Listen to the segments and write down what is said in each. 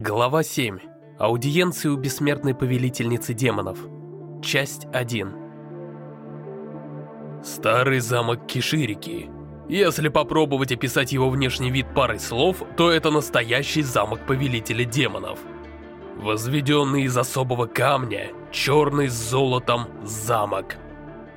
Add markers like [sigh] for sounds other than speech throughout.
Глава 7. Аудиенция у бессмертной повелительницы демонов. Часть 1. Старый замок Киширики. Если попробовать описать его внешний вид парой слов, то это настоящий замок повелителя демонов. Возведенный из особого камня, черный с золотом замок.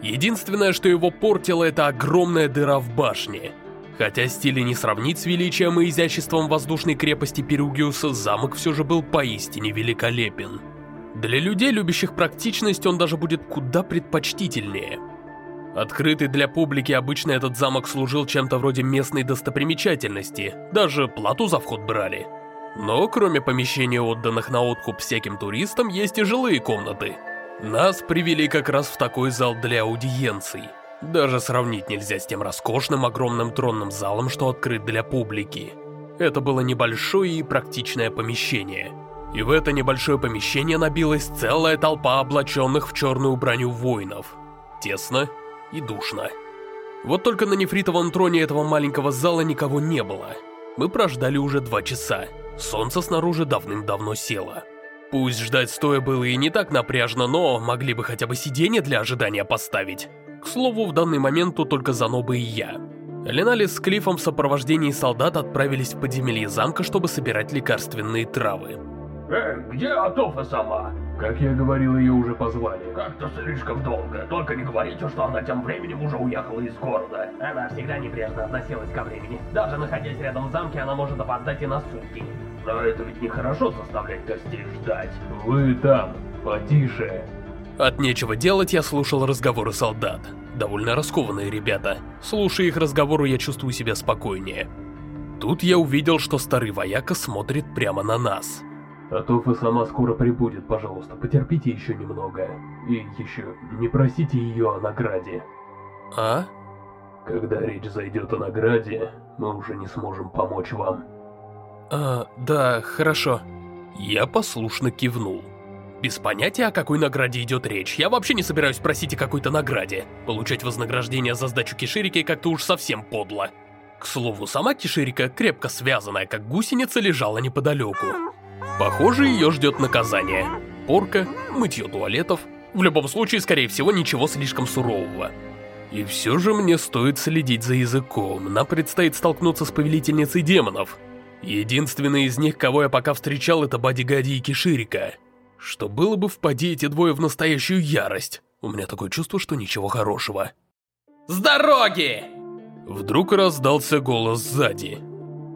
Единственное, что его портило, это огромная дыра в башне – Хотя стили не сравнить с величием и изяществом воздушной крепости Перугиуса, замок все же был поистине великолепен. Для людей, любящих практичность, он даже будет куда предпочтительнее. Открытый для публики обычно этот замок служил чем-то вроде местной достопримечательности, даже плату за вход брали. Но кроме помещений, отданных на откуп всяким туристам, есть и жилые комнаты. Нас привели как раз в такой зал для аудиенций. Даже сравнить нельзя с тем роскошным огромным тронным залом, что открыт для публики. Это было небольшое и практичное помещение. И в это небольшое помещение набилась целая толпа облаченных в черную броню воинов. Тесно и душно. Вот только на нефритовом троне этого маленького зала никого не было. Мы прождали уже два часа. Солнце снаружи давным-давно село. Пусть ждать стоя было и не так напряжно, но могли бы хотя бы сиденье для ожидания поставить. К слову, в данный момент тут только Заноба и я. Ленали с Клиффом в сопровождении солдат отправились в подземелье замка, чтобы собирать лекарственные травы. Эй, где Атофа сама? Как я говорил, ее уже позвали. Как-то слишком долго. Только не говорите, что она тем временем уже уехала из города. Она всегда небрежно относилась ко времени. Даже находясь рядом в замке, она может опоздать и на сутки. Но это ведь нехорошо заставлять гостей ждать. Вы там, потише. От нечего делать я слушал разговоры солдат. Довольно раскованные ребята. Слушая их разговоры, я чувствую себя спокойнее. Тут я увидел, что старый вояка смотрит прямо на нас. Атофа сама скоро прибудет, пожалуйста, потерпите еще немного. И еще, не просите ее о награде. А? Когда речь зайдет о награде, мы уже не сможем помочь вам. А, да, хорошо. Я послушно кивнул. Без понятия, о какой награде идет речь. Я вообще не собираюсь просить о какой-то награде. Получать вознаграждение за сдачу киширики как-то уж совсем подло. К слову, сама киширика, крепко связанная как гусеница, лежала неподалеку. Похоже, ее ждет наказание. Порка, мытье туалетов. В любом случае, скорее всего, ничего слишком сурового. И все же мне стоит следить за языком. Нам предстоит столкнуться с повелительницей демонов. Единственный из них, кого я пока встречал, это Бадигади и Киширика. Что было бы, впади эти двое в настоящую ярость. У меня такое чувство, что ничего хорошего. «С дороги!» Вдруг раздался голос сзади.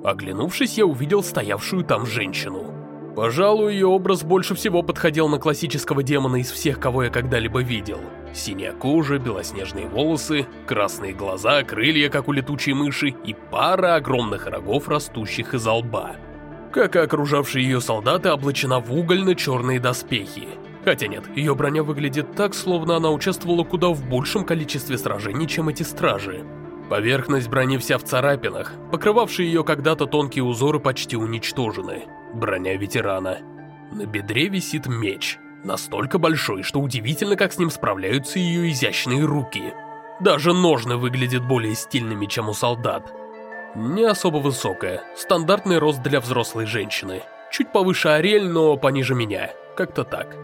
Оглянувшись, я увидел стоявшую там женщину. Пожалуй, ее образ больше всего подходил на классического демона из всех, кого я когда-либо видел. Синяя кожа, белоснежные волосы, красные глаза, крылья, как у летучей мыши, и пара огромных рогов, растущих из лба как и окружавшие ее солдаты, облачена в угольно-черные доспехи. Хотя нет, ее броня выглядит так, словно она участвовала куда в большем количестве сражений, чем эти стражи. Поверхность брони вся в царапинах, покрывавшие ее когда-то тонкие узоры почти уничтожены. Броня ветерана. На бедре висит меч, настолько большой, что удивительно, как с ним справляются ее изящные руки. Даже ножны выглядят более стильными, чем у солдат. Не особо высокая, стандартный рост для взрослой женщины. Чуть повыше Ариэль, но пониже меня, как-то так.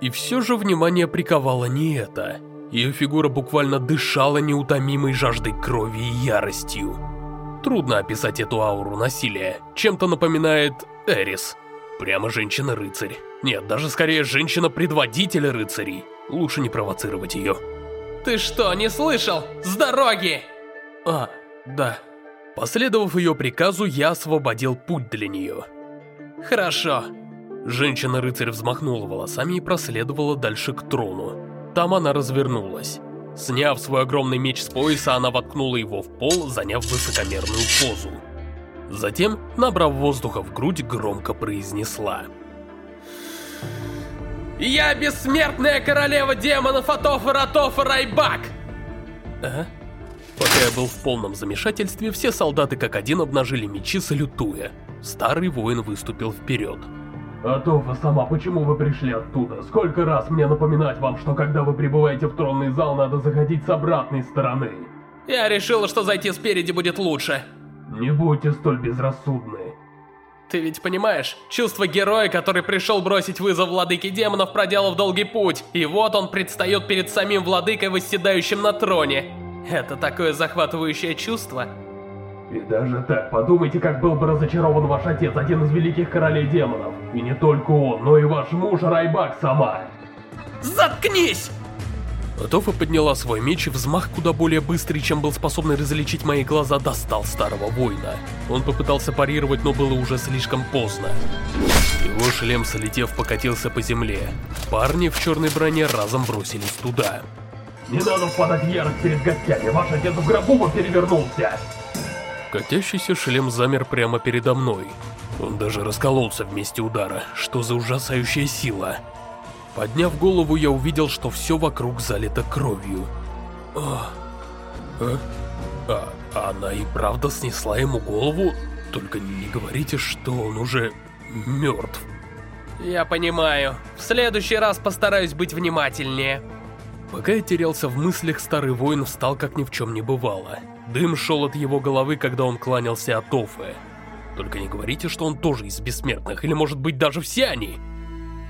И все же внимание приковало не это. Ее фигура буквально дышала неутомимой жаждой крови и яростью. Трудно описать эту ауру насилия, чем-то напоминает Эрис. Прямо женщина-рыцарь. Нет, даже скорее женщина-предводителя рыцарей. Лучше не провоцировать ее. Ты что, не слышал? С дороги! А, да. Последовав ее приказу, я освободил путь для нее. «Хорошо». Женщина-рыцарь взмахнула волосами и проследовала дальше к трону. Там она развернулась. Сняв свой огромный меч с пояса, она воткнула его в пол, заняв высокомерную позу. Затем, набрав воздуха в грудь, громко произнесла. «Я бессмертная королева демонов Атофа Атофа Райбак!» «А?» Пока я был в полном замешательстве, все солдаты как один обнажили мечи, салютуя. Старый воин выступил вперед. Атофа сама, почему вы пришли оттуда? Сколько раз мне напоминать вам, что когда вы прибываете в тронный зал, надо заходить с обратной стороны? Я решила, что зайти спереди будет лучше. Не будьте столь безрассудны. Ты ведь понимаешь, чувство героя, который пришел бросить вызов владыке демонов, проделав долгий путь, и вот он предстает перед самим владыкой, восседающим на троне. Это такое захватывающее чувство. И даже так, подумайте, как был бы разочарован ваш отец, один из великих королей демонов. И не только он, но и ваш муж Райбак сама. Заткнись! Атофа подняла свой меч и взмах куда более быстрый, чем был способный различить мои глаза, достал старого воина. Он попытался парировать, но было уже слишком поздно. Его шлем, солетев, покатился по земле. Парни в черной броне разом бросились туда. Не надо впадать в ярость перед гостями, ваш отец в гробу бы перевернулся. Катящийся шлем замер прямо передо мной. Он даже раскололся в месте удара. Что за ужасающая сила? Подняв голову, я увидел, что все вокруг залито кровью. А, а, а, она и правда снесла ему голову? Только не говорите, что он уже мертв. Я понимаю. В следующий раз постараюсь быть внимательнее. Пока я терялся в мыслях, старый воин встал как ни в чем не бывало. Дым шел от его головы, когда он кланялся от Офы. Только не говорите, что он тоже из бессмертных, или может быть даже все они.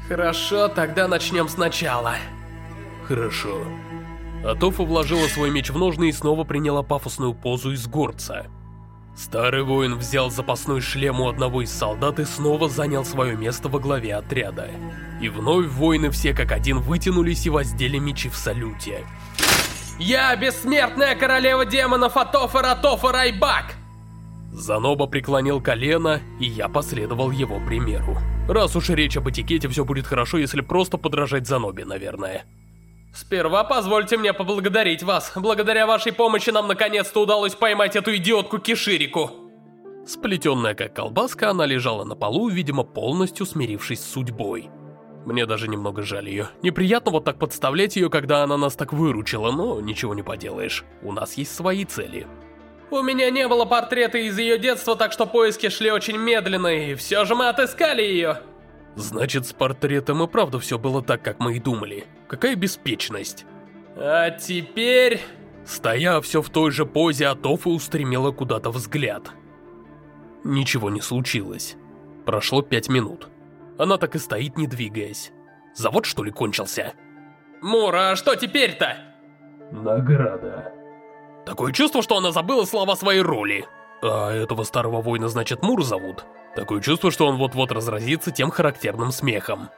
Хорошо, тогда начнем сначала. Хорошо. Атофа вложила свой меч в ножны и снова приняла пафосную позу из горца. Старый воин взял запасной шлем у одного из солдат и снова занял свое место во главе отряда. И вновь воины все как один вытянулись и воздели мечи в салюте. «Я бессмертная королева демонов Атофа Ратофа Райбак!» Заноба преклонил колено, и я последовал его примеру. Раз уж речь об этикете, все будет хорошо, если просто подражать Занобе, наверное. Сперва позвольте мне поблагодарить вас. Благодаря вашей помощи нам наконец-то удалось поймать эту идиотку Киширику. Сплетенная как колбаска, она лежала на полу, видимо, полностью смирившись с судьбой. Мне даже немного жаль ее. Неприятно вот так подставлять ее, когда она нас так выручила, но ничего не поделаешь. У нас есть свои цели. У меня не было портрета из ее детства, так что поиски шли очень медленно, и все же мы отыскали ее. Значит, с портретом и правда все было так, как мы и думали. Какая беспечность. А теперь... Стоя все в той же позе, Атофа устремила куда-то взгляд. Ничего не случилось. Прошло пять минут. Она так и стоит, не двигаясь. Завод, что ли, кончился? Мура, а что теперь-то? Награда. Такое чувство, что она забыла слова своей роли. А этого старого воина, значит, Мур зовут? Такое чувство, что он вот-вот разразится тем характерным смехом.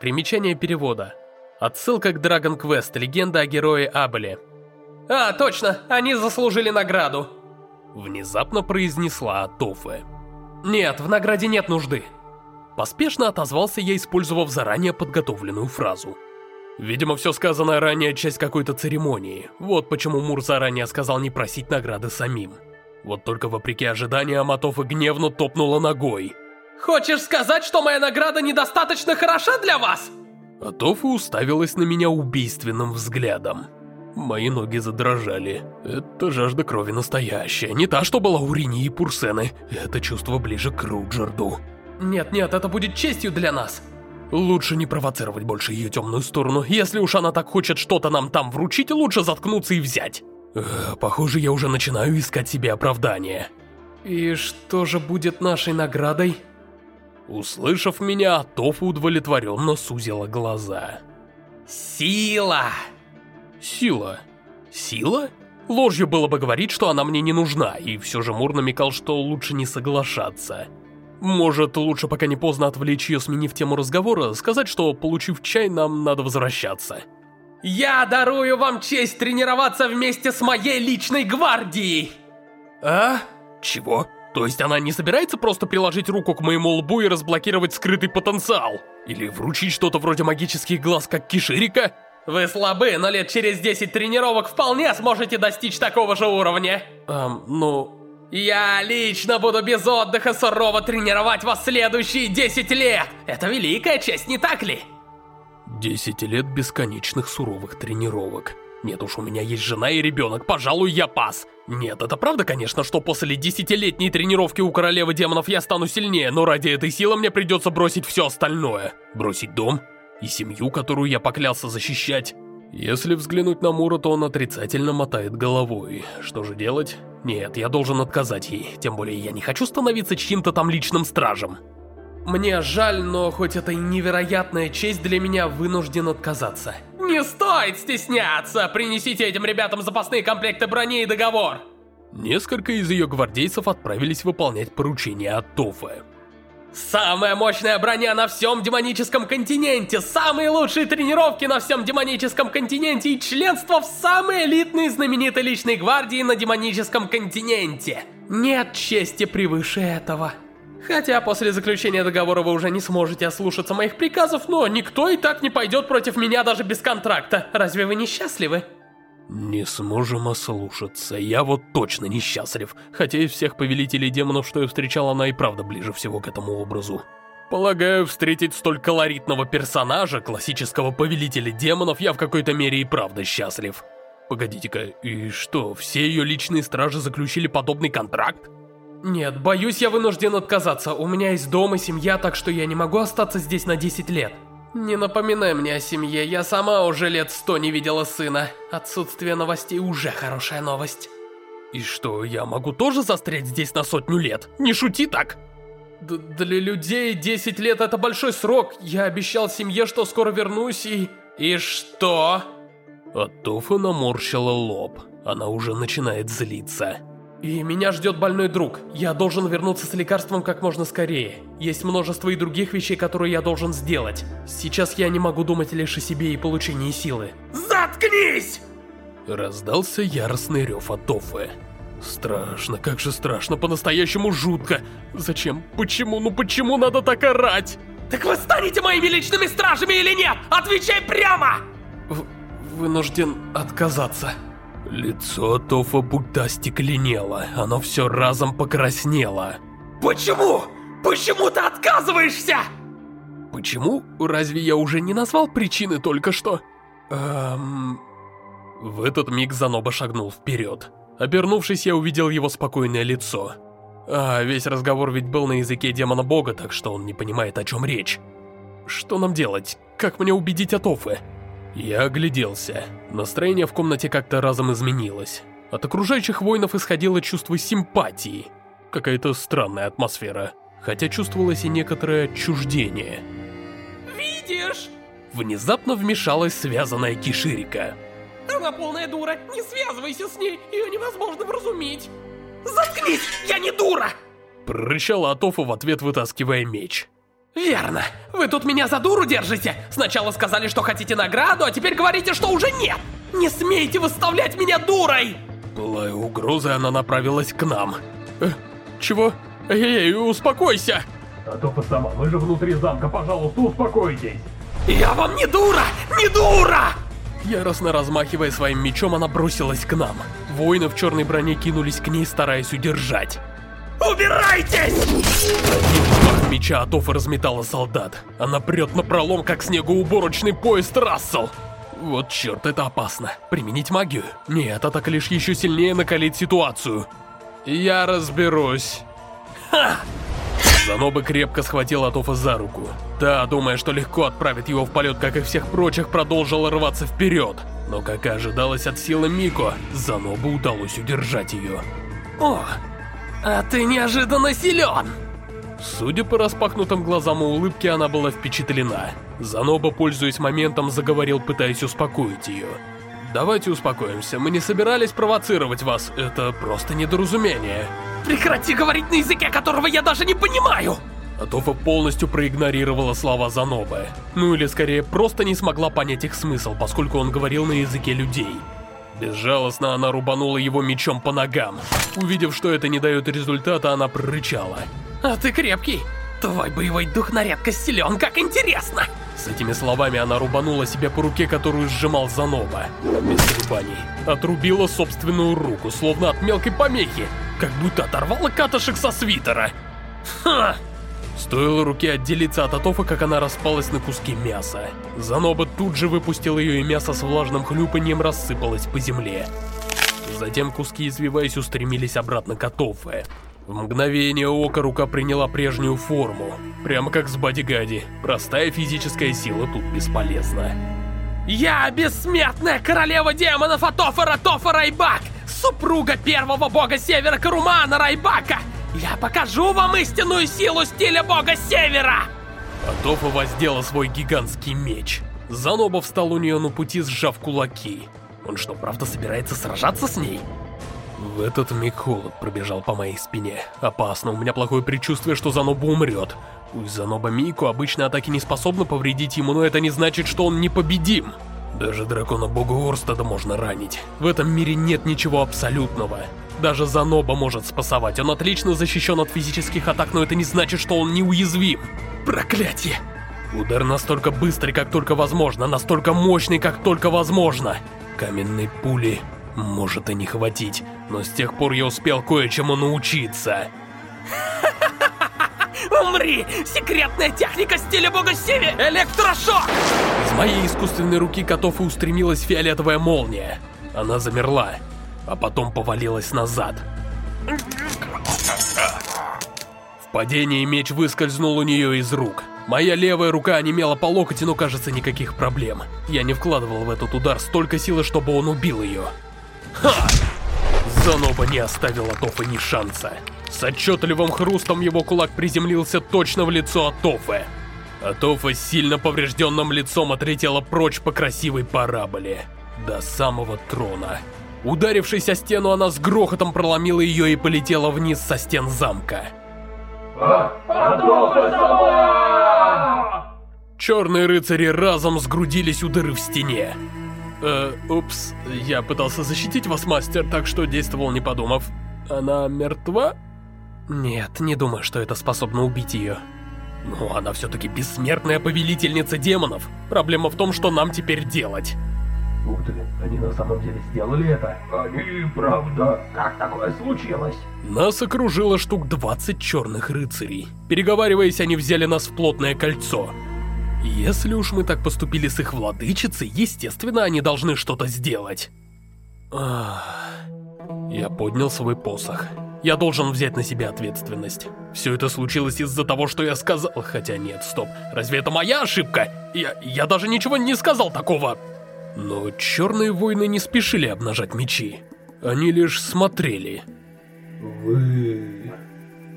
Примечание перевода. Отсылка к Dragon Quest, легенда о герое Абеле. «А, точно, они заслужили награду!» Внезапно произнесла Атофе. «Нет, в награде нет нужды!» Поспешно отозвался я, использовав заранее подготовленную фразу. Видимо, все сказанное ранее часть какой-то церемонии. Вот почему Мур заранее сказал не просить награды самим. Вот только вопреки ожиданиям, Атофа гневно топнула ногой. «Хочешь сказать, что моя награда недостаточно хороша для вас?» Атофа уставилась на меня убийственным взглядом. Мои ноги задрожали. Это жажда крови настоящая, не та, что была у Рини и Пурсены. Это чувство ближе к Руджерду. Нет-нет, это будет честью для нас. Лучше не провоцировать больше ее темную сторону. Если уж она так хочет что-то нам там вручить, лучше заткнуться и взять. Э, похоже, я уже начинаю искать себе оправдание. И что же будет нашей наградой? Услышав меня, Тофу удовлетворенно сузила глаза. Сила! Сила? Сила? Ложью было бы говорить, что она мне не нужна, и все же Мур намекал, что лучше не соглашаться. Может, лучше пока не поздно отвлечь ее, сменив тему разговора, сказать, что, получив чай, нам надо возвращаться. «Я дарую вам честь тренироваться вместе с моей личной гвардией!» «А? Чего? То есть она не собирается просто приложить руку к моему лбу и разблокировать скрытый потенциал? Или вручить что-то вроде магических глаз, как Киширика? Вы слабы, но лет через 10 тренировок вполне сможете достичь такого же уровня. Эм, ну... Я лично буду без отдыха сурово тренировать вас следующие 10 лет! Это великая честь, не так ли? 10 лет бесконечных суровых тренировок. Нет уж, у меня есть жена и ребенок, пожалуй, я пас. Нет, это правда, конечно, что после десятилетней тренировки у королевы демонов я стану сильнее, но ради этой силы мне придется бросить все остальное. Бросить дом и семью, которую я поклялся защищать. Если взглянуть на Мура, то он отрицательно мотает головой. Что же делать? Нет, я должен отказать ей, тем более я не хочу становиться чьим-то там личным стражем. Мне жаль, но хоть это и невероятная честь для меня, вынужден отказаться. Не стоит стесняться! Принесите этим ребятам запасные комплекты брони и договор! Несколько из ее гвардейцев отправились выполнять поручение от Тофы. Самая мощная броня на всем демоническом континенте, самые лучшие тренировки на всем демоническом континенте и членство в самой элитной знаменитой личной гвардии на демоническом континенте. Нет чести превыше этого. Хотя после заключения договора вы уже не сможете ослушаться моих приказов, но никто и так не пойдет против меня даже без контракта. Разве вы не счастливы? Не сможем ослушаться. Я вот точно несчастлив. Хотя из всех повелителей демонов, что я встречал, она и правда ближе всего к этому образу. Полагаю, встретить столь колоритного персонажа, классического повелителя демонов, я в какой-то мере и правда счастлив. Погодите-ка, и что, все ее личные стражи заключили подобный контракт? Нет, боюсь, я вынужден отказаться. У меня есть дом и семья, так что я не могу остаться здесь на 10 лет. Не напоминай мне о семье, я сама уже лет сто не видела сына. Отсутствие новостей уже хорошая новость. И что, я могу тоже застрять здесь на сотню лет? Не шути так! Д для людей 10 лет это большой срок. Я обещал семье, что скоро вернусь и... И что? Атофа наморщила лоб. Она уже начинает злиться. И меня ждет больной друг. Я должен вернуться с лекарством как можно скорее. Есть множество и других вещей, которые я должен сделать. Сейчас я не могу думать лишь о себе и получении силы. Заткнись! Раздался яростный рев от Тофы. Страшно, как же страшно, по-настоящему жутко. Зачем? Почему? Ну почему надо так орать? Так вы станете моими личными стражами или нет? Отвечай прямо! В вынужден отказаться. Лицо Тофа будто остекленело, оно все разом покраснело. Почему? Почему ты отказываешься? Почему? Разве я уже не назвал причины только что? Эм... В этот миг Заноба шагнул вперед. Обернувшись, я увидел его спокойное лицо. А, весь разговор ведь был на языке демона бога, так что он не понимает, о чем речь. Что нам делать? Как мне убедить Атофы? Я огляделся. Настроение в комнате как-то разом изменилось. От окружающих воинов исходило чувство симпатии. Какая-то странная атмосфера. Хотя чувствовалось и некоторое отчуждение. «Видишь?» Внезапно вмешалась связанная Киширика. «Она полная дура, не связывайся с ней, ее невозможно вразумить!» «Заткнись, я не дура!» Прорычала Атофа в ответ, вытаскивая меч. «Верно. Вы тут меня за дуру держите. Сначала сказали, что хотите награду, а теперь говорите, что уже нет. Не смейте выставлять меня дурой!» Пылая угрозой, она направилась к нам. Э, чего? Эй, успокойся! А то сама, мы же внутри замка, пожалуйста, успокойтесь. Я вам не дура! Не дура! Яростно размахивая своим мечом, она бросилась к нам. Воины в черной броне кинулись к ней, стараясь удержать. Убирайтесь! Один меча Атофа разметала солдат. Она прет на пролом, как снегоуборочный поезд Рассел. Вот черт, это опасно. Применить магию? Нет, атака лишь еще сильнее накалит ситуацию. Я разберусь. Ха! Заноба крепко схватил Атофа за руку. Та, думая, что легко отправит его в полет, как и всех прочих, продолжила рваться вперед. Но, как и ожидалось от силы Мико, Занобу удалось удержать ее. О, а ты неожиданно силен! Судя по распахнутым глазам и улыбке, она была впечатлена. Заноба, пользуясь моментом, заговорил, пытаясь успокоить ее. «Давайте успокоимся, мы не собирались провоцировать вас, это просто недоразумение». «Прекрати говорить на языке, которого я даже не понимаю!» Атофа полностью проигнорировала слова Занобы. Ну или скорее, просто не смогла понять их смысл, поскольку он говорил на языке людей. Безжалостно она рубанула его мечом по ногам. Увидев, что это не дает результата, она прорычала. «А ты крепкий! Твой боевой дух на редкость силен, как интересно!» С этими словами она рубанула себе по руке, которую сжимал Занова. Без колебаний. Отрубила собственную руку, словно от мелкой помехи. Как будто оторвала катышек со свитера. Ха! Стоило руке отделиться от Атофа, как она распалась на куски мяса. Заноба тут же выпустил ее, и мясо с влажным хлюпаньем рассыпалось по земле. Затем куски, извиваясь, устремились обратно к Атофе. В мгновение ока рука приняла прежнюю форму. Прямо как с Бадигади. Простая физическая сила тут бесполезна. Я бессмертная королева демонов Атофа Ратофа Райбак, супруга первого бога Севера Карумана Райбака. Я покажу вам истинную силу стиля бога Севера! Атофа воздела свой гигантский меч. Заноба встал у нее на пути, сжав кулаки. Он что, правда собирается сражаться с ней? В этот миг холод пробежал по моей спине. Опасно, у меня плохое предчувствие, что Заноба умрет. У Заноба Мику обычно атаки не способны повредить ему, но это не значит, что он непобедим. Даже дракона бога Орстада можно ранить. В этом мире нет ничего абсолютного. Даже Заноба может спасовать, он отлично защищен от физических атак, но это не значит, что он неуязвим. Проклятие! Удар настолько быстрый, как только возможно, настолько мощный, как только возможно. Каменной пули может и не хватить, но с тех пор я успел кое-чему научиться. [laughs] Умри! Секретная техника стиля бога Сиви! Электрошок! Из моей искусственной руки котов и устремилась фиолетовая молния. Она замерла, а потом повалилась назад. В падении меч выскользнул у нее из рук. Моя левая рука онемела по локоть, но кажется никаких проблем. Я не вкладывал в этот удар столько силы, чтобы он убил ее. Ха! Заноба не оставила Тофы ни шанса. С отчетливым хрустом его кулак приземлился точно в лицо Атофы. Атофа с сильно поврежденным лицом отлетела прочь по красивой параболе. До самого трона. Ударившись о стену, она с грохотом проломила ее и полетела вниз со стен замка. Атофа сама! Черные рыцари разом сгрудились у дыры в стене. Э, упс, я пытался защитить вас, мастер, так что действовал не подумав. Она мертва? Нет, не думаю, что это способно убить ее. Но она все-таки бессмертная повелительница демонов. Проблема в том, что нам теперь делать. Ух ты, они на самом деле сделали это? Они, правда? Как такое случилось? Нас окружило штук 20 черных рыцарей. Переговариваясь, они взяли нас в плотное кольцо. Если уж мы так поступили с их владычицей, естественно, они должны что-то сделать. Ах. Я поднял свой посох. Я должен взять на себя ответственность. Все это случилось из-за того, что я сказал... Хотя нет, стоп. Разве это моя ошибка? Я, я даже ничего не сказал такого. Но черные воины не спешили обнажать мечи. Они лишь смотрели. Вы...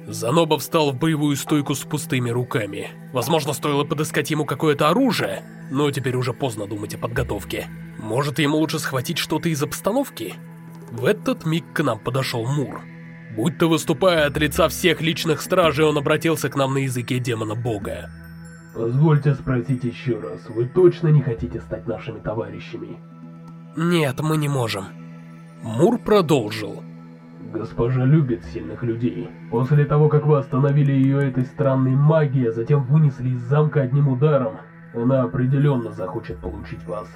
Заноба встал в боевую стойку с пустыми руками. Возможно, стоило подыскать ему какое-то оружие, но теперь уже поздно думать о подготовке. Может, ему лучше схватить что-то из обстановки? В этот миг к нам подошел Мур. Будто выступая от лица всех личных стражей, он обратился к нам на языке демона-бога. Позвольте спросить еще раз, вы точно не хотите стать нашими товарищами? Нет, мы не можем. Мур продолжил. Госпожа любит сильных людей. После того, как вы остановили ее этой странной магией, а затем вынесли из замка одним ударом, она определенно захочет получить вас.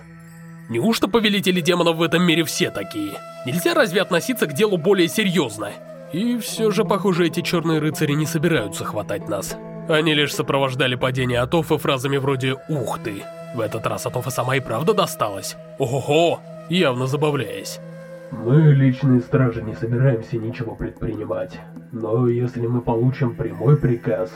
Неужто повелители демонов в этом мире все такие? Нельзя разве относиться к делу более серьезно? И все же, похоже, эти черные рыцари не собираются хватать нас. Они лишь сопровождали падение Атофа фразами вроде «Ух ты!». В этот раз Атофа сама и правда досталась. Ого-го! Явно забавляясь. Мы, личные стражи, не собираемся ничего предпринимать. Но если мы получим прямой приказ,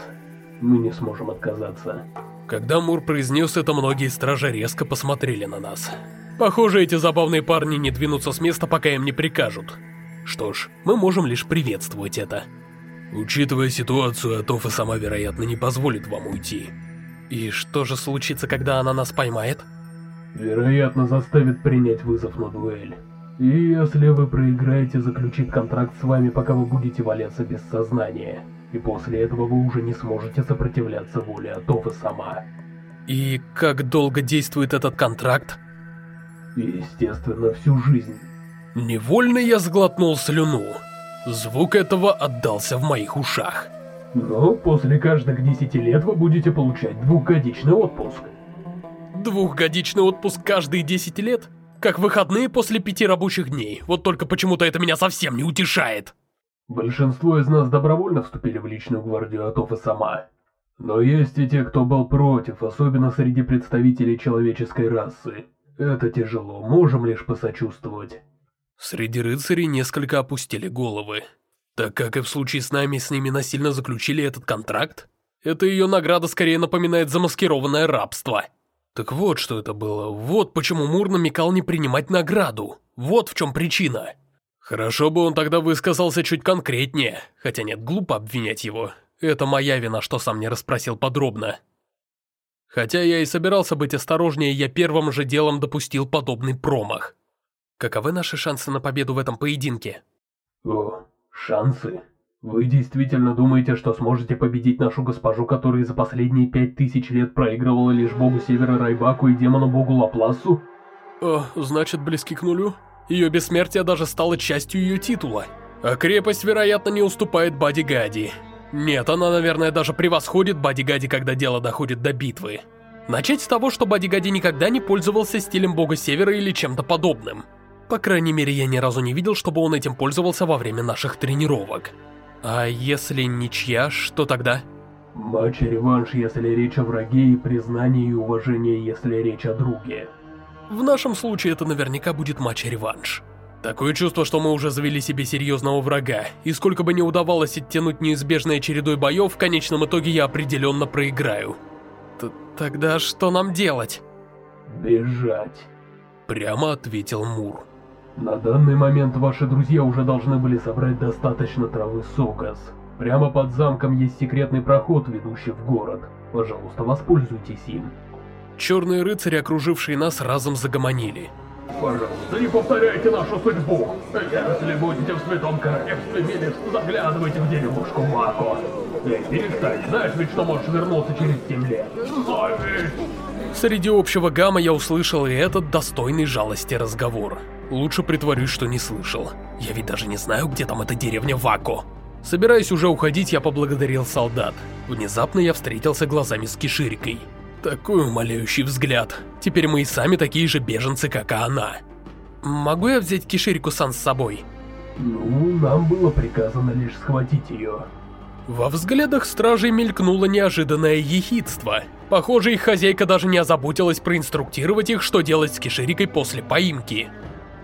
мы не сможем отказаться. Когда Мур произнес это, многие стражи резко посмотрели на нас. Похоже, эти забавные парни не двинутся с места, пока им не прикажут. Что ж, мы можем лишь приветствовать это. Учитывая ситуацию, Атофа сама, вероятно, не позволит вам уйти. И что же случится, когда она нас поймает? Вероятно, заставит принять вызов на дуэль. И если вы проиграете, заключит контракт с вами, пока вы будете валяться без сознания. И после этого вы уже не сможете сопротивляться воле Атофы сама. И как долго действует этот контракт? Естественно, всю жизнь. Невольно я сглотнул слюну. Звук этого отдался в моих ушах. Но после каждых десяти лет вы будете получать двухгодичный отпуск. Двухгодичный отпуск каждые 10 лет? Как выходные после пяти рабочих дней. Вот только почему-то это меня совсем не утешает. Большинство из нас добровольно вступили в личную гвардию Атофа сама. Но есть и те, кто был против, особенно среди представителей человеческой расы. Это тяжело, можем лишь посочувствовать. Среди рыцарей несколько опустили головы. Так как и в случае с нами, с ними насильно заключили этот контракт? Это ее награда скорее напоминает замаскированное рабство. Так вот, что это было. Вот почему Мур намекал не принимать награду. Вот в чем причина. Хорошо бы он тогда высказался чуть конкретнее. Хотя нет, глупо обвинять его. Это моя вина, что сам не расспросил подробно. Хотя я и собирался быть осторожнее, я первым же делом допустил подобный промах. Каковы наши шансы на победу в этом поединке? О, шансы? Вы действительно думаете, что сможете победить нашу госпожу, которая за последние пять тысяч лет проигрывала лишь богу Севера Райбаку и демону-богу Лапласу? О, значит, близки к нулю? Ее бессмертие даже стало частью ее титула. А крепость, вероятно, не уступает Бади-Гади. Нет, она, наверное, даже превосходит Бади-Гади, когда дело доходит до битвы. Начать с того, что Бади-Гади никогда не пользовался стилем бога Севера или чем-то подобным. По крайней мере, я ни разу не видел, чтобы он этим пользовался во время наших тренировок. А если ничья, что тогда? Матч-реванш, если речь о враге, и признание и уважение, если речь о друге. В нашем случае это наверняка будет матч-реванш. Такое чувство, что мы уже завели себе серьезного врага, и сколько бы ни удавалось оттянуть неизбежной чередой боев, в конечном итоге я определенно проиграю. Т Тогда что нам делать? Бежать. Прямо ответил Мур. На данный момент ваши друзья уже должны были собрать достаточно травы Согас. Прямо под замком есть секретный проход, ведущий в город. Пожалуйста, воспользуйтесь им. Черные рыцари, окружившие нас, разом загомонили. Пожалуйста, не повторяйте нашу судьбу. Если будете в Святом Королевстве Милис, заглядывайте в деревушку Мако. Эй, перестань, знаешь ведь, что можешь вернуться через 7 лет. Ведь. Среди общего гамма я услышал и этот достойный жалости разговор. Лучше притворюсь, что не слышал. Я ведь даже не знаю, где там эта деревня Вако. Собираясь уже уходить, я поблагодарил солдат. Внезапно я встретился глазами с Киширикой. Такой умоляющий взгляд. Теперь мы и сами такие же беженцы, как и она. Могу я взять Киширику-сан с собой? Ну, нам было приказано лишь схватить ее. Во взглядах стражей мелькнуло неожиданное ехидство. Похоже, их хозяйка даже не озаботилась проинструктировать их, что делать с Киширикой после поимки.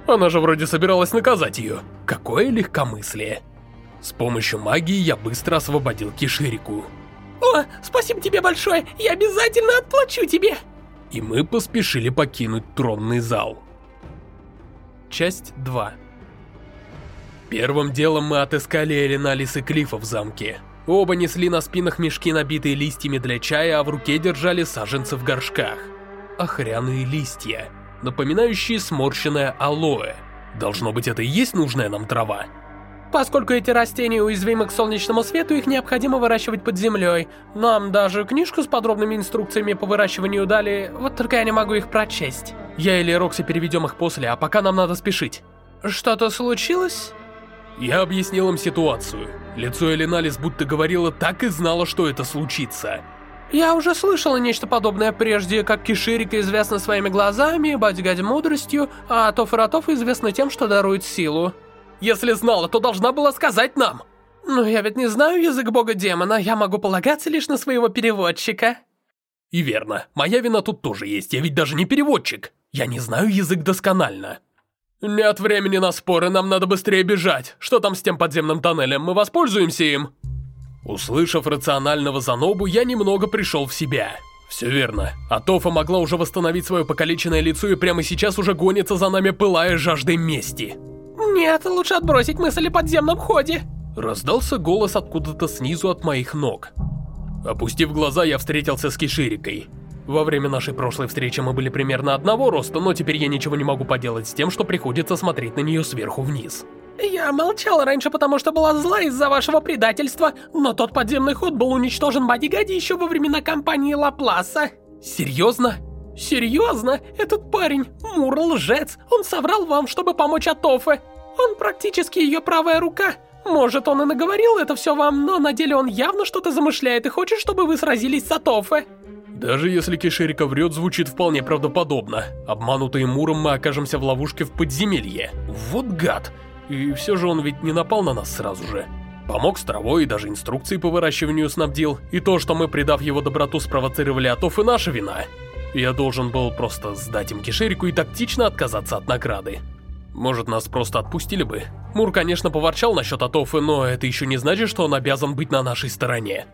Она же вроде собиралась наказать ее. Какое легкомыслие. С помощью магии я быстро освободил Киширику. О, спасибо тебе большое, я обязательно отплачу тебе. И мы поспешили покинуть тронный зал. Часть 2 Первым делом мы отыскали Элиналис и Клифа в замке. Оба несли на спинах мешки, набитые листьями для чая, а в руке держали саженцы в горшках. Охряные листья, напоминающие сморщенное алоэ. Должно быть, это и есть нужная нам трава. Поскольку эти растения уязвимы к солнечному свету, их необходимо выращивать под землей. Нам даже книжку с подробными инструкциями по выращиванию дали, вот только я не могу их прочесть. Я или Рокси переведем их после, а пока нам надо спешить. Что-то случилось? Я объяснил им ситуацию. Лицо Элиналис будто говорило, так и знала, что это случится. Я уже слышала нечто подобное прежде, как Киширика известна своими глазами, Бадигади мудростью, а Тофаратоф известна тем, что дарует силу. Если знала, то должна была сказать нам. Но я ведь не знаю язык бога-демона, я могу полагаться лишь на своего переводчика. И верно, моя вина тут тоже есть, я ведь даже не переводчик. Я не знаю язык досконально. Нет времени на споры, нам надо быстрее бежать. Что там с тем подземным тоннелем, мы воспользуемся им? Услышав рационального Занобу, я немного пришел в себя. Все верно. Атофа могла уже восстановить свое покалеченное лицо и прямо сейчас уже гонится за нами, пылая жаждой мести. Нет, лучше отбросить мысль о подземном ходе. Раздался голос откуда-то снизу от моих ног. Опустив глаза, я встретился с Киширикой. Во время нашей прошлой встречи мы были примерно одного роста, но теперь я ничего не могу поделать с тем, что приходится смотреть на нее сверху вниз. Я молчала раньше, потому что была зла из-за вашего предательства, но тот подземный ход был уничтожен Бадигади еще во времена кампании Лапласа. Серьезно? Серьезно? Этот парень, Мур лжец, он соврал вам, чтобы помочь Атофе. Он практически ее правая рука. Может, он и наговорил это все вам, но на деле он явно что-то замышляет и хочет, чтобы вы сразились с Атофе. Даже если Киширика врет, звучит вполне правдоподобно. Обманутые Муром мы окажемся в ловушке в подземелье. Вот гад! И все же он ведь не напал на нас сразу же. Помог с травой и даже инструкции по выращиванию снабдил. И то, что мы, предав его доброту, спровоцировали Атоф, и наша вина. Я должен был просто сдать им Киширику и тактично отказаться от награды. Может, нас просто отпустили бы? Мур, конечно, поворчал насчет Атофы, но это еще не значит, что он обязан быть на нашей стороне.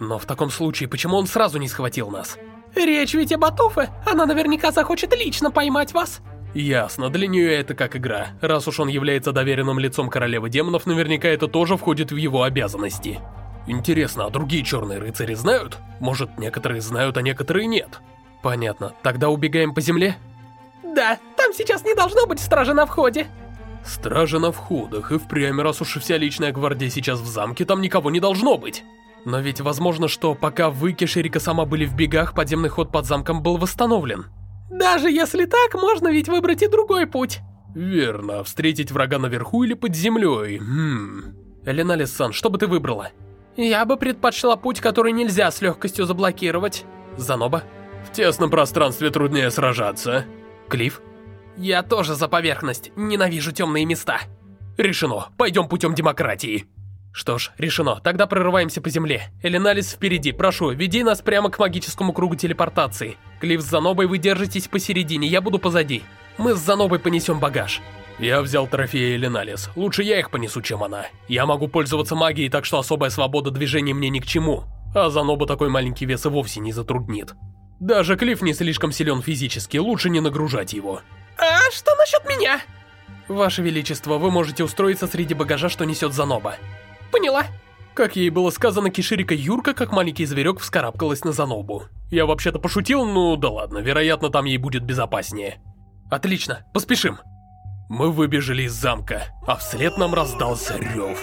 Но в таком случае, почему он сразу не схватил нас? Речь ведь об Атофе, она наверняка захочет лично поймать вас. Ясно, для нее это как игра. Раз уж он является доверенным лицом королевы демонов, наверняка это тоже входит в его обязанности. Интересно, а другие черные рыцари знают? Может, некоторые знают, а некоторые нет? Понятно, тогда убегаем по земле? Да, там сейчас не должно быть стражи на входе. Стража на входах, и впрямь, раз уж вся личная гвардия сейчас в замке, там никого не должно быть. Но ведь возможно, что пока вы, Киширика, сама были в бегах, подземный ход под замком был восстановлен. Даже если так, можно ведь выбрать и другой путь. Верно, встретить врага наверху или под землей. Хм. Эленалис-сан, что бы ты выбрала? Я бы предпочла путь, который нельзя с легкостью заблокировать. Заноба? В тесном пространстве труднее сражаться. Клифф? Я тоже за поверхность, ненавижу темные места. Решено, пойдем путем демократии. Что ж, решено, тогда прорываемся по земле. Эленалис впереди, прошу, веди нас прямо к магическому кругу телепортации. Клифф с Занобой вы держитесь посередине, я буду позади. Мы с Занобой понесем багаж. Я взял трофеи Эленалис, лучше я их понесу, чем она. Я могу пользоваться магией, так что особая свобода движения мне ни к чему. А Заноба такой маленький вес и вовсе не затруднит. Даже Клифф не слишком силен физически, лучше не нагружать его. А что насчет меня? Ваше Величество, вы можете устроиться среди багажа, что несет Заноба. Поняла. Как ей было сказано, Киширика Юрка, как маленький зверек, вскарабкалась на Занобу. Я вообще-то пошутил, ну да ладно, вероятно, там ей будет безопаснее. Отлично, поспешим. Мы выбежали из замка, а вслед нам раздался рев.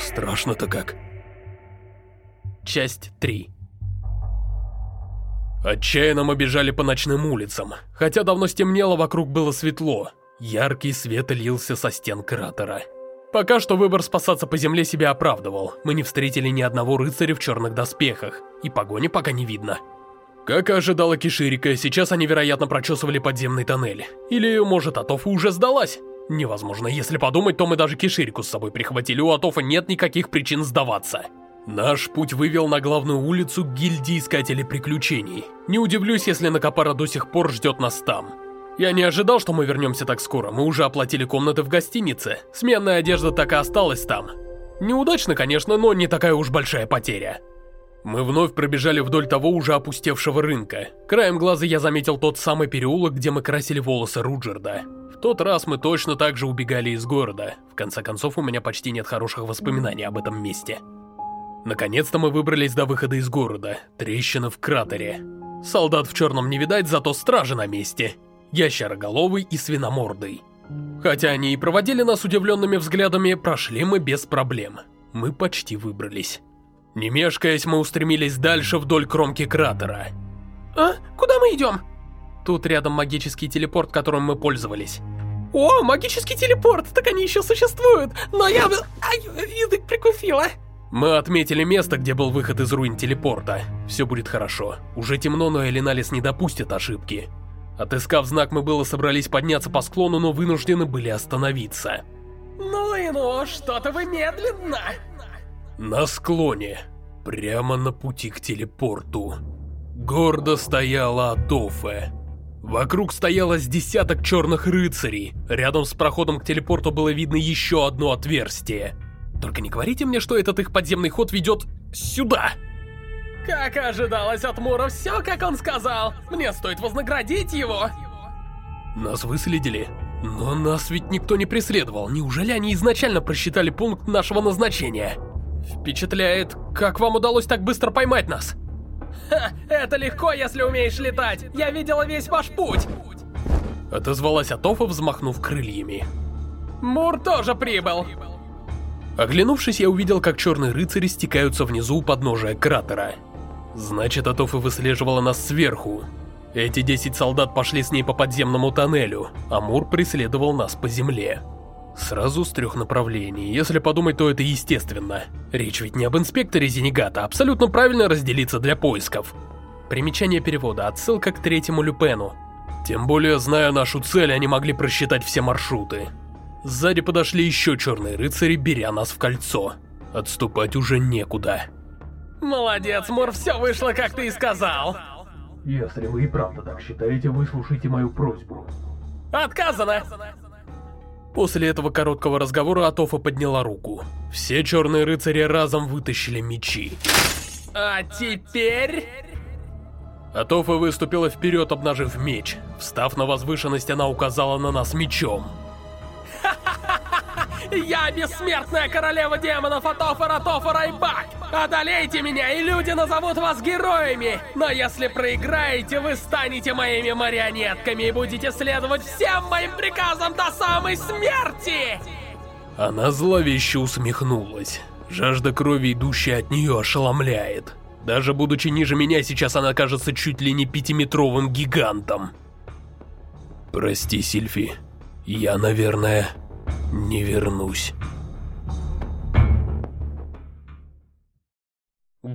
Страшно-то как. Часть 3 Отчаянно мы бежали по ночным улицам. Хотя давно стемнело, вокруг было светло. Яркий свет лился со стен кратера. Пока что выбор спасаться по земле себя оправдывал. Мы не встретили ни одного рыцаря в черных доспехах, и погони пока не видно. Как и ожидала Киширика, сейчас они, вероятно, прочесывали подземный тоннель. Или, может, Атофа уже сдалась? Невозможно, если подумать, то мы даже Киширику с собой прихватили, у Атофа нет никаких причин сдаваться. Наш путь вывел на главную улицу гильдии Искателей Приключений. Не удивлюсь, если Накопара до сих пор ждет нас там. Я не ожидал, что мы вернемся так скоро, мы уже оплатили комнаты в гостинице. Сменная одежда так и осталась там. Неудачно, конечно, но не такая уж большая потеря. Мы вновь пробежали вдоль того уже опустевшего рынка. Краем глаза я заметил тот самый переулок, где мы красили волосы Руджерда. В тот раз мы точно так же убегали из города. В конце концов, у меня почти нет хороших воспоминаний об этом месте. Наконец-то мы выбрались до выхода из города. Трещина в кратере. Солдат в черном не видать, зато стражи на месте ящероголовый и свиномордый. Хотя они и проводили нас удивленными взглядами, прошли мы без проблем. Мы почти выбрались. Не мешкаясь, мы устремились дальше вдоль кромки кратера. А? Куда мы идем? Тут рядом магический телепорт, которым мы пользовались. О, магический телепорт, так они еще существуют, но я... Ай, язык прикусила. Мы отметили место, где был выход из руин телепорта. Все будет хорошо. Уже темно, но Элиналис не допустит ошибки. Отыскав знак, мы было собрались подняться по склону, но вынуждены были остановиться. Ну и ну, что-то вы медленно. На склоне, прямо на пути к телепорту, гордо стояла Атофе. Вокруг стояло с десяток черных рыцарей. Рядом с проходом к телепорту было видно еще одно отверстие. Только не говорите мне, что этот их подземный ход ведет сюда. Как ожидалось от Мура, все как он сказал. Мне стоит вознаградить его. Нас выследили. Но нас ведь никто не преследовал. Неужели они изначально просчитали пункт нашего назначения? Впечатляет, как вам удалось так быстро поймать нас? Ха, это легко, если умеешь летать. Я видела весь ваш путь. Отозвалась Атофа, взмахнув крыльями. Мур тоже прибыл. Оглянувшись, я увидел, как черные рыцари стекаются внизу у подножия кратера. Значит, Атофа выслеживала нас сверху. Эти 10 солдат пошли с ней по подземному тоннелю, а Мур преследовал нас по земле. Сразу с трех направлений. Если подумать, то это естественно. Речь ведь не об инспекторе Зенегата, абсолютно правильно разделиться для поисков. Примечание перевода, отсылка к третьему Люпену. Тем более, зная нашу цель, они могли просчитать все маршруты. Сзади подошли еще черные рыцари, беря нас в кольцо. Отступать уже некуда. Молодец, Мур, все вышло, как ты и сказал. Если вы и правда так считаете, выслушайте мою просьбу. Отказано! После этого короткого разговора Атофа подняла руку. Все черные рыцари разом вытащили мечи. А теперь... Атофа выступила вперед, обнажив меч. Встав на возвышенность, она указала на нас мечом. [laughs] Я бессмертная королева демонов Атофа Атофа Райбак! Одолейте меня, и люди назовут вас героями! Но если проиграете, вы станете моими марионетками и будете следовать всем моим приказам до самой смерти! Она зловеще усмехнулась. Жажда крови, идущая от нее, ошеломляет. Даже будучи ниже меня, сейчас она кажется чуть ли не пятиметровым гигантом. Прости, Сильфи. Я, наверное, не вернусь.